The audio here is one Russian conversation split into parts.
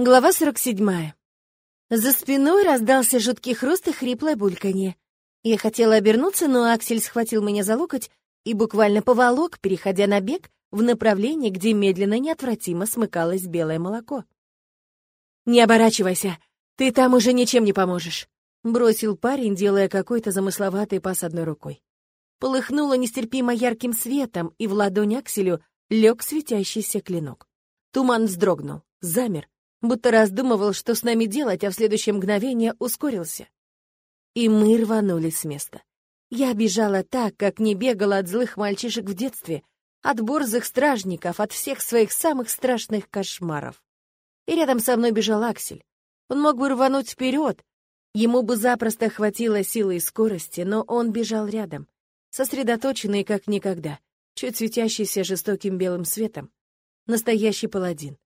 Глава 47. За спиной раздался жуткий хруст и хриплое бульканье. Я хотела обернуться, но Аксель схватил меня за локоть и буквально поволок, переходя на бег в направлении, где медленно неотвратимо смыкалось белое молоко. «Не оборачивайся, ты там уже ничем не поможешь», — бросил парень, делая какой-то замысловатый пас одной рукой. Полыхнуло нестерпимо ярким светом, и в ладонь Акселю лег светящийся клинок. Туман вздрогнул, замер, будто раздумывал, что с нами делать, а в следующее мгновение ускорился. И мы рванули с места. Я бежала так, как не бегала от злых мальчишек в детстве, от борзых стражников, от всех своих самых страшных кошмаров. И рядом со мной бежал Аксель. Он мог бы рвануть вперед, ему бы запросто хватило силы и скорости, но он бежал рядом, сосредоточенный как никогда, чуть светящийся жестоким белым светом. Настоящий паладин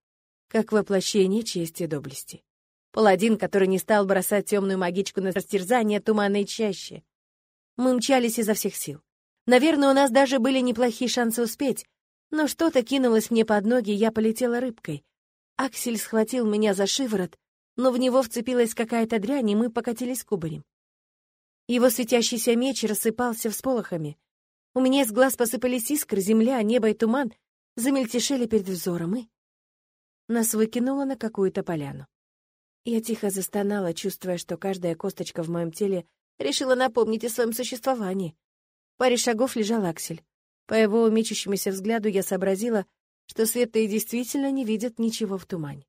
как воплощение чести и доблести. Паладин, который не стал бросать темную магичку на растерзание туманной чаще. Мы мчались изо всех сил. Наверное, у нас даже были неплохие шансы успеть, но что-то кинулось мне под ноги, я полетела рыбкой. Аксель схватил меня за шиворот, но в него вцепилась какая-то дрянь, и мы покатились кубарем. Его светящийся меч рассыпался всполохами. У меня из глаз посыпались искры, земля, небо и туман замельтешили перед взором, и нас выкинуло на какую-то поляну. Я тихо застонала, чувствуя, что каждая косточка в моем теле решила напомнить о своем существовании. В паре шагов лежал Аксель. По его мечущемуся взгляду я сообразила, что Света и действительно не видит ничего в тумане.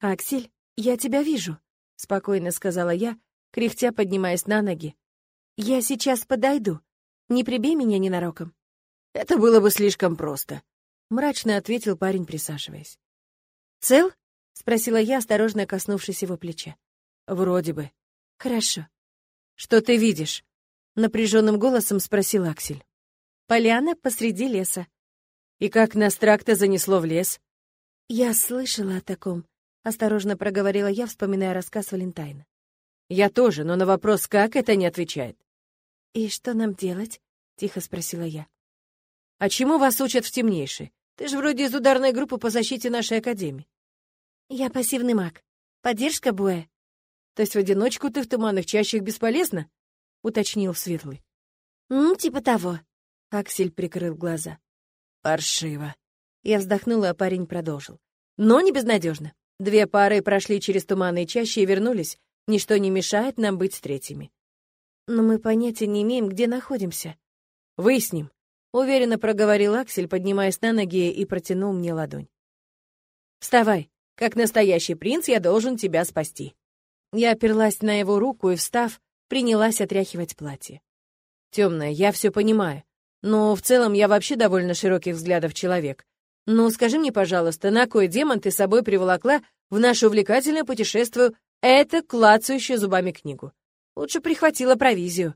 «Аксель, я тебя вижу», — спокойно сказала я, кряхтя поднимаясь на ноги. «Я сейчас подойду. Не прибей меня ненароком». «Это было бы слишком просто», — мрачно ответил парень, присаживаясь. «Цел?» — спросила я, осторожно коснувшись его плеча. «Вроде бы». «Хорошо». «Что ты видишь?» — напряженным голосом спросил Аксель. «Поляна посреди леса». «И как нас тракта занесло в лес?» «Я слышала о таком», — осторожно проговорила я, вспоминая рассказ Валентайна. «Я тоже, но на вопрос «как» это не отвечает». «И что нам делать?» — тихо спросила я. «А чему вас учат в темнейшей? Ты же вроде из ударной группы по защите нашей академии. Я пассивный маг. Поддержка боя. То есть в одиночку ты в туманных чащах бесполезна? Уточнил Светлый. Ну, типа того. Аксель прикрыл глаза. Паршиво. Я вздохнула, а парень продолжил. Но не безнадежно. Две пары прошли через туманные чащи и вернулись. Ничто не мешает нам быть с третьими. Но мы понятия не имеем, где находимся. Выясним. Уверенно проговорил Аксель, поднимаясь на ноги и протянул мне ладонь. «Вставай. Как настоящий принц я должен тебя спасти». Я оперлась на его руку и, встав, принялась отряхивать платье. Темное, я все понимаю. Но в целом я вообще довольно широких взглядов человек. Ну, скажи мне, пожалуйста, на кой демон ты с собой приволокла в нашу увлекательное путешествие это клацающую зубами книгу? Лучше прихватила провизию.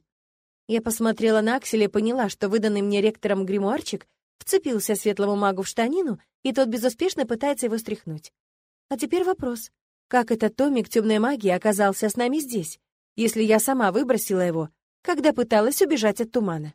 Я посмотрела на Акселя и поняла, что выданный мне ректором гримуарчик вцепился светлому магу в штанину, и тот безуспешно пытается его стряхнуть. А теперь вопрос. Как этот томик темной магии оказался с нами здесь, если я сама выбросила его, когда пыталась убежать от тумана?